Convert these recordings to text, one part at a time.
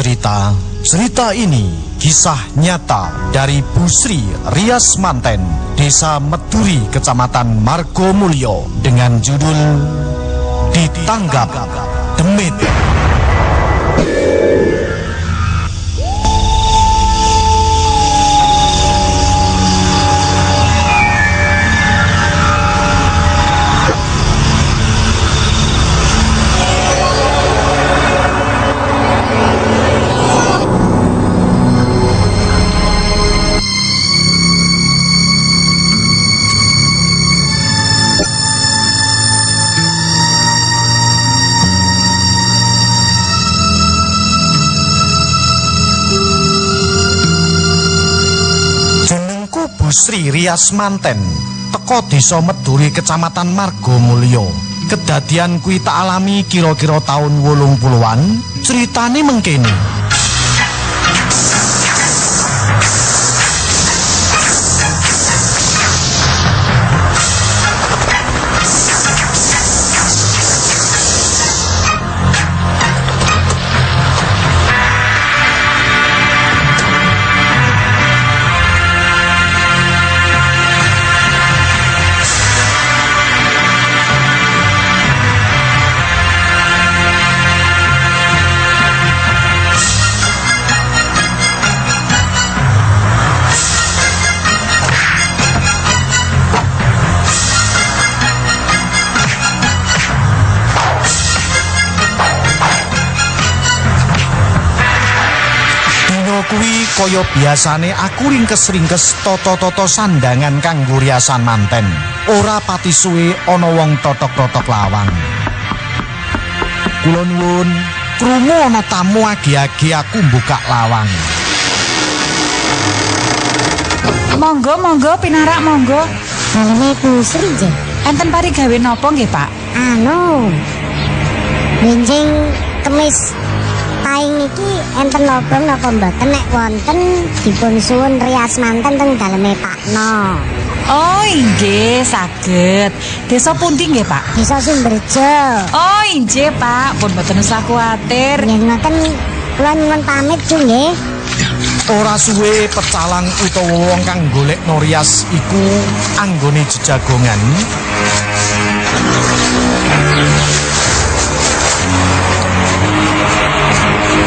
Cerita. Cerita ini kisah nyata dari Bu Sri Rias Manten, Desa Meduri, Kecamatan Margomulyo dengan judul Ditanggap Demit. Jenengku Bu Sri Rias Manten, teko desa Meduri Kecamatan Margomulyo. Kedadian kuwi tak alami kira-kira tahun 80-an. Ceritane mengkene. Kaya biasane aku ringkes-ringkes toto-toto sandangan kanggo riasan manten. Ora pati suwe ana wong totok-totok lawang. Kula nuwun, krungu ana tamu agi-agi aku buka lawang. Monggo, monggo, pinarak monggo. Daleme Bu Sri nggih. Enten pari gawe napa nggih, Pak? Anu. Benjing kemis paing niki enten lobong napa mboten nek wonten dipun suwun rias manten teng daleme Pakno. Oh, inggih, saged. Desa pundi nggih, Pak? Desa Sumberjo. Oh, inggih, Pak. Pun mboten usah kuwatir. Yen ngoten kula nyuwun pamit Ju nggih. Ora suwe pecalang utawa wong kang golek rias iku anggone jejagongan.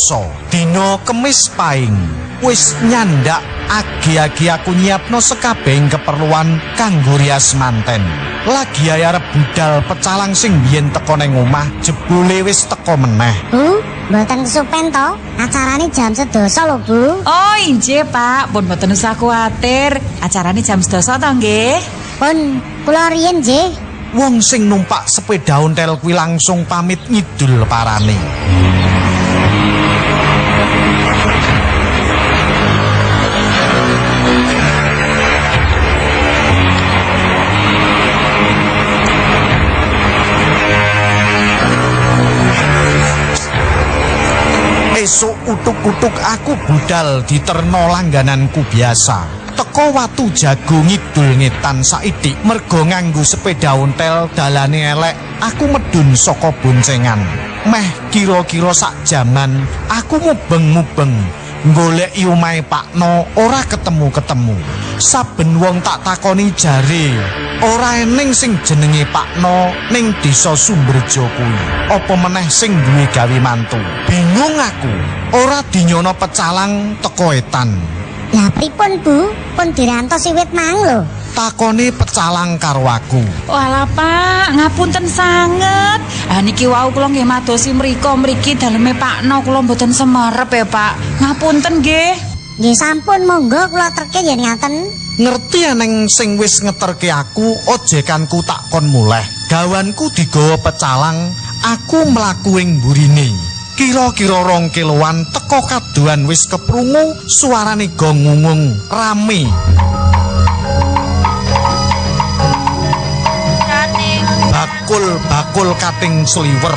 Krasa dina kemis paing wis nyandak agi-agi aku nyiapno sekabehing keperluan kanggo rias manten. Lagi arep budal pecalang sing biyen teko ning omah jebule wis teko meneh. Bu, mboten kesupen to? Acarane jam sedoso lho, Bu. Oh, inggih, Pak. Pun mboten usah kuwatir. Acarane jam 12 to nggih? Pun kula riyen nggih. Wong sing numpak sepeda ontel kuwi langsung pamit ngidul parane. Utuk-utuk aku budal di terno langgananku biasa. Teko watu jago ngidul ngetan saidik mergo nganggo sepeda ontel dalane elek. Aku medun saka boncengan. Meh kira-kira sak jaman aku mubeng-mubeng goleki omahe Pakno ora ketemu-ketemu. Saben wong tak takoni jare ora eneng sing jenenge Pakno ning desa Sumberjo kuwi. Apa meneh sing duwe gawe mantu. Bingung aku. Ora dinyono pecalang teko etan. Lah pripun, Bu? Pun dirantos wiwit mang lho. Takone pecalang karo aku. Walah, Pak, ngapunten sanget. Ah niki wau kula nggih madosi mriko mriki daleme Pakno kula mboten semerep ya, Pak. Ngapunten nggih. Nggih sampun monggo kula terke yen ngaten. Ngerti eneng sing wis ngeterke aku, ojekanku tak kon muleh. Gawanku digawa pecalang, aku mlaku ing burine. Kira-kira rong kiloan teko kaduan wis keprungu suarane gongungung rame. Bakul-bakul kating sliwer.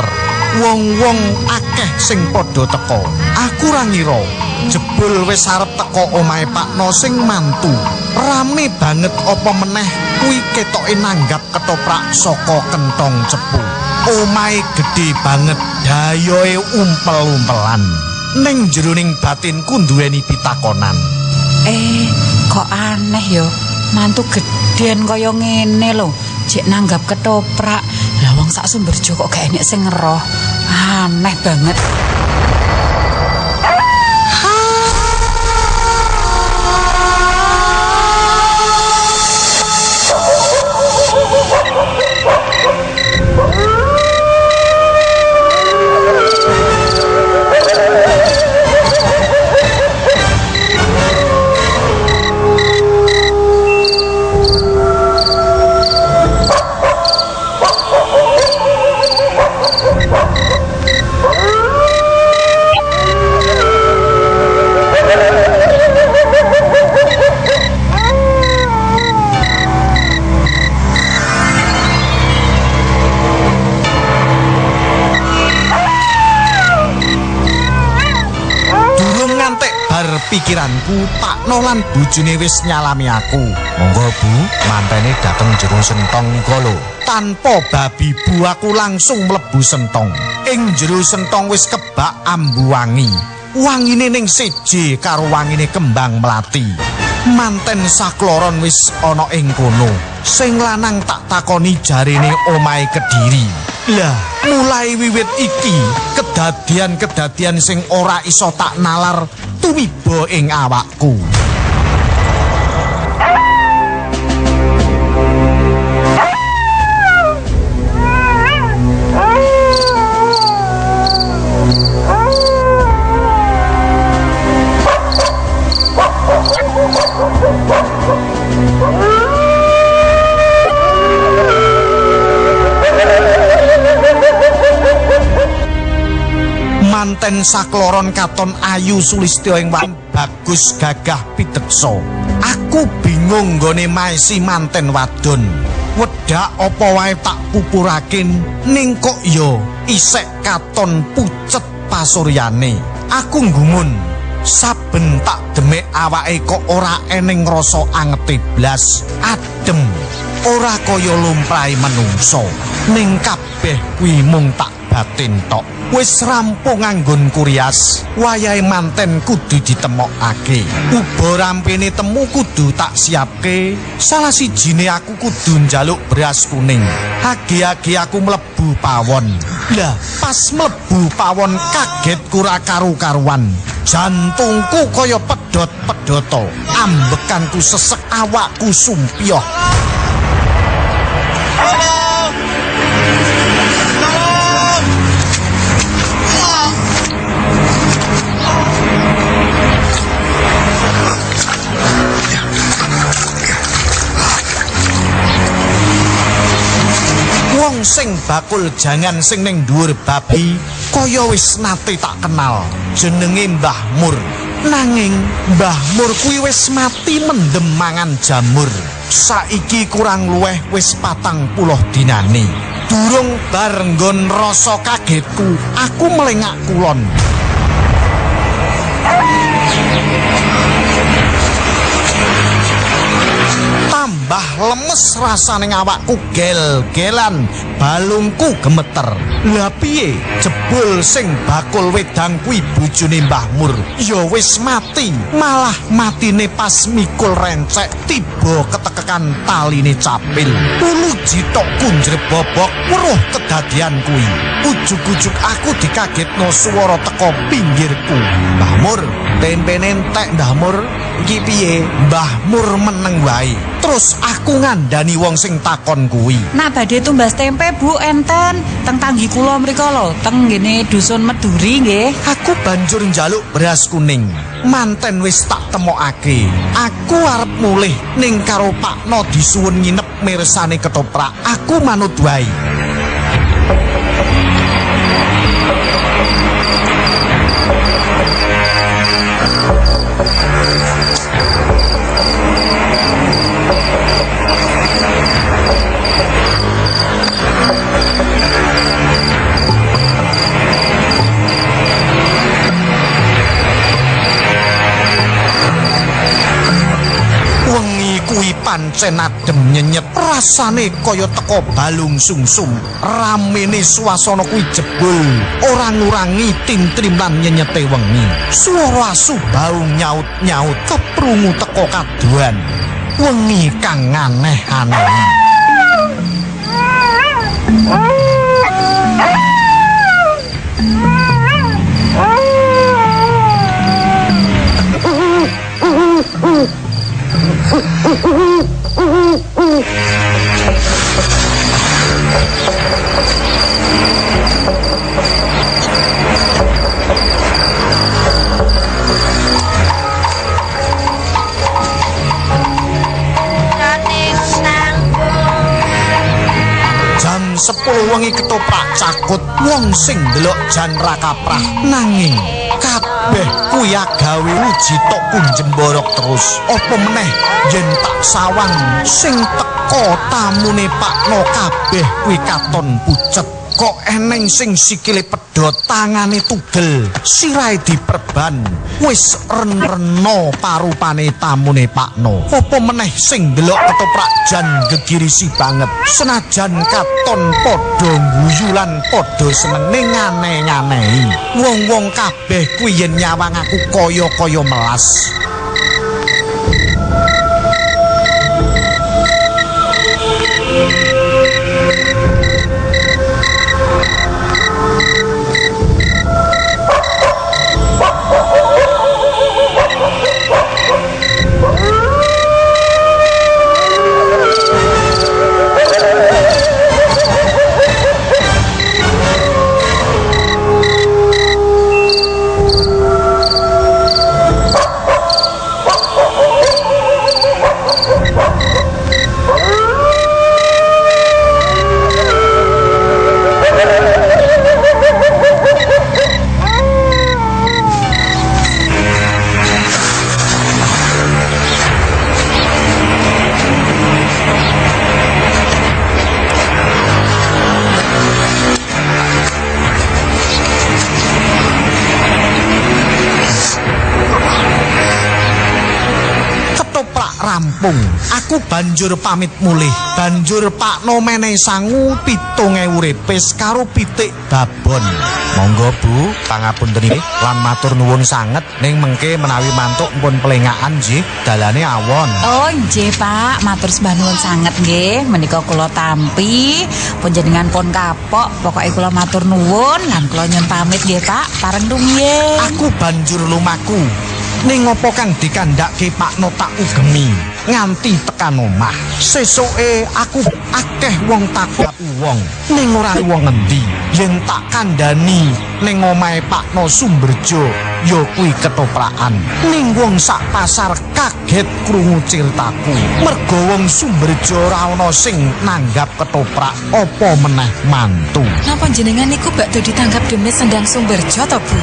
Wong-wong akeh sing padha teko. Aku ra ngira jebul wis arep teko omahe Pakno sing mantu. Rame banget apa meneh kuwi ketoke nanggap ketoprak saka kentong cepu. Omahe gedhe banget, dayoe umpel-umpelan. Ning jeroning batinku duweni pitakonan. Eh, kok aneh ya. Mantu gedhen kaya ngene lho. Jek nanggap ketoprak. Lah wong sak Sumberjo kok gak enek sing ngeroh. Aneh banget. Pikiranku, Pak Nolan bojone wis nyalami aku. Monggo Bu, mantene dateng jero sentong kolo. Tanpa babi bu aku langsung mlebu sentong. Ing jero sentong wis kebak ambu wangi. Wangine ning seje karo wangine kembang melati. Manten sakloron wis ana ing kono. Sing lanang tak takoni jarine omahe Kediri. Lah, mulai wiwit iki kedadian-kedadian sing ora iso tak nalar tumiba ing awakku. Manten sakloron katon ayu sulistya ing wang bagus gagah pitekso. Aku bingung nggone maesi manten wadon. Wedak apa wae tak pupurakin ning kok yo isek katon pucet pasuryane. Aku nggumun saben tak demek awake kok ora eneng rasa angete blas adem ora kaya lumrahe menungso ning kabeh kuwi mung tak batin tok wis rampung anggon kurias wayahe manten kudu ditemokake. Uba rampene temu kudu tak siapke salah sijine aku kudu njaluk beras kuning. Agi-agi aku mlebu pawon. Lah pas mlebu pawon kaget kura karu-karuan. Jantungku kaya pedot-pedoto ambekanku sesek awakku sumpiyah Sing bakul jangan sing ning dhuwur babi kaya wis nate tak kenal. Jenenge Mbah Mur. Nanging Mbah Mur kuwi wis mati mendem mangan jamur. Saiki kurang luweh wis patang puluh dinane. Durung bar nggon rasa kagetku aku melengak kulon tambah lemes rasane awakku gel-gelan balungku gemeter. Lah piye? Jebul sing bakul wedang kuwi bojone Mbah Mur. Ya wis mati malah matine pas mikul rencek tiba ketekekan taline capil. Ulu jitokku njrebobok weruh kedadian kuwi. Ujug-ujug aku dikagetno swara teko pinggirku. Mbah Mur tempe entek Mbah Mur. Iki piye? Mbah Mur meneng wae terus aku ngandani wong sing takon kuwi Nak badhe tumbas tempe Bu enten teng tanggi kula mriko lho, teng ngene dusun Meduri nggih. Aku banjur njaluk beras kuning. Manten wis tak temokake. Aku arep mulih ning karo Pakno disuwun nginep mirsane ketoprak. Aku manut wae. Pancen adem nyenyet rasane kaya teko balung sungsum. Ramene swasana kuwi jebul ora ngurangi tintrim lan nyenyete wengi. Swara asu bau nyaut-nyaut keprungu teko kaduan. Wengi kang aneh-aneh jam 10 wengi ketoprak cakut wong sing ndelok jan rakaprah nanging kabeh kuwi gawe uji tok kunjemborok terus. Apa meneh yen tak sawang sing teko tamune Pakno kabeh kuwi katon pucet kok eneng sing sikile pedhot tangane tugel sirahe diperban. Wis ren-reno parupane tamune Pakno apa meneh sing ndelok ketoprak jan gegirisi banget? Senajan katon padha guyu lan padha senenge ngane-nganehi wong-wong kabeh kuwi yen nyawang aku kaya-kaya melas rampung aku banjur pamit mulih. Banjur Pak No menehi sangu pitung ewu repes karo pitik babon. Monggo Bu. Pangapunten lan matur nuwun sanget. Ning mengke menawi mantuk pun pelengakan nggih. Dalane awon. Oh nggih Pak, matur sembah nuwun sanget nggih. Menika kula tampi, panjenengan pun kapok, pokoke kula matur nuwun. Lan kula nyun pamit nggih Pak, pareng rumiyin. aku banjur lumaku ning apa kang dikandhake Pak No tak ugemi? Nganti tekan omah. Sesuke aku akeh wong takut wong. Ning ora wong ngendi? Yen tak kandhani ning omahe Pak No Sumberjo ya kuwi ketoprakan. Ning wong sak pasar kaget krungu ceritaku mergo wong Sumberjo ora ana sing nanggap ketoprak apa meneh mantu? Napa jenengan niku bakdo ditangkap demit sendang Sumberjo to, Bu?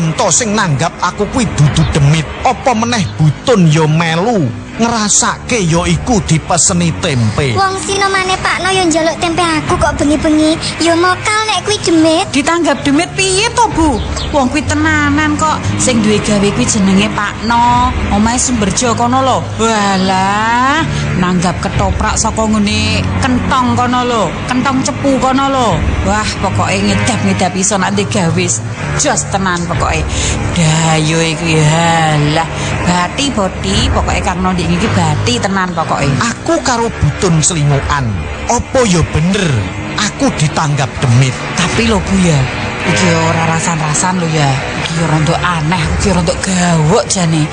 en to sing nanggap aku kuwi dudu demit apa meneh butun ya melu ngrasake ya iku dipeseni tempe Wong sinomane Pak No yo njaluk tempe aku kok bengi-bengi. Yo mokal nek kuwi demit. Ditanggap demit piye to, Bu? Wong kuwi tenanan kok. Sing duwe gawe kuwi jenenge Pak No. Omahe Sumberjo kono lho. Walah, nanggap ketoprak saka ngene kentong kono lho. Kentong cepu kono lho. Wah, pokoke ngedap-ngedap iso ndek gawe. Jos tenan pokoke. Dayo iku ya. Lah, bati boti pokoke Kang No ndek iki bati tenan pokoke. aku karo butun selingukan apa ya bener aku ditanggap demit Tapi lho Bu ya, iki ora rasan-rasan lho ya. Iki ora nduk aneh, iki ora nduk gawok jane.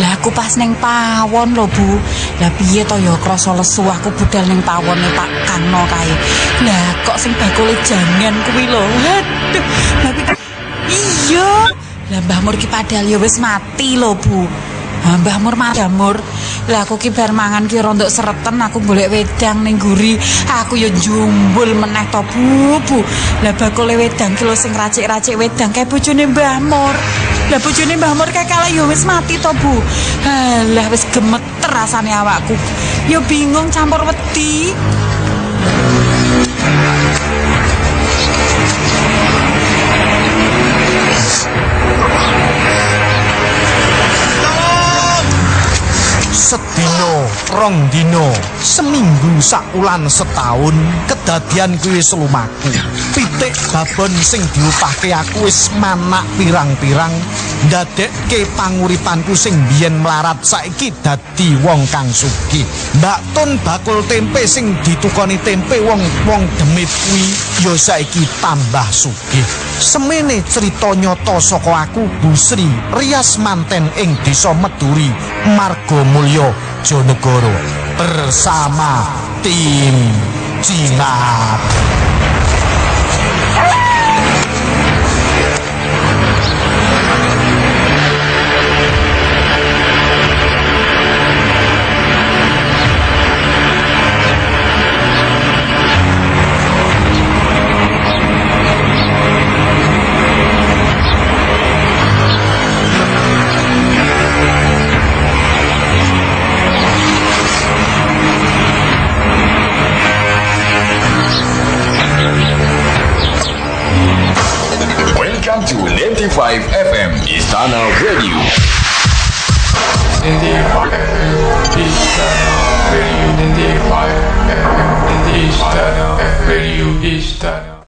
Lah aku pas ning pawon lho Bu. Lah piye to ya krasa lesu aku budal ning pawone Pak Kangno kae. Lah kok sing bakule jangan kuwi lho. Aduh, tapi iya. Lah Mbah Mur ki padahal ya wis mati lho Bu. Ha Mbah Mur mati Mbah Mur. Lah aku ki bar mangan ki rondok sereten aku golek wedang ning guri. Aku yo jumbul meneh to Bu. Bu. Lah bakule wedang ki lho sing racik-racik wedang kae bojone Mbah Mur. Lah bojone Mbah Mur kae kala yo wis mati to Bu. Halah wis gemeter rasane awakku. Yo bingung campur wedi. Sedino, rong dino, seminggu sakulan setahun, kedadian kuwi selumaku. Pitik babon sing diupahke aku wis manak pirang-pirang, ndadekke panguripanku sing biyen melarat saiki dadi wong kang sugih. Mbak Tun bakul tempe sing ditukoni tempe wong-wong demit kuwi ya saiki tambah sugih. Semene cerita nyata saka aku Bu Sri rias manten ing Desa Meduri, Marga Mulya, Jonegoro bersama tim Jimat.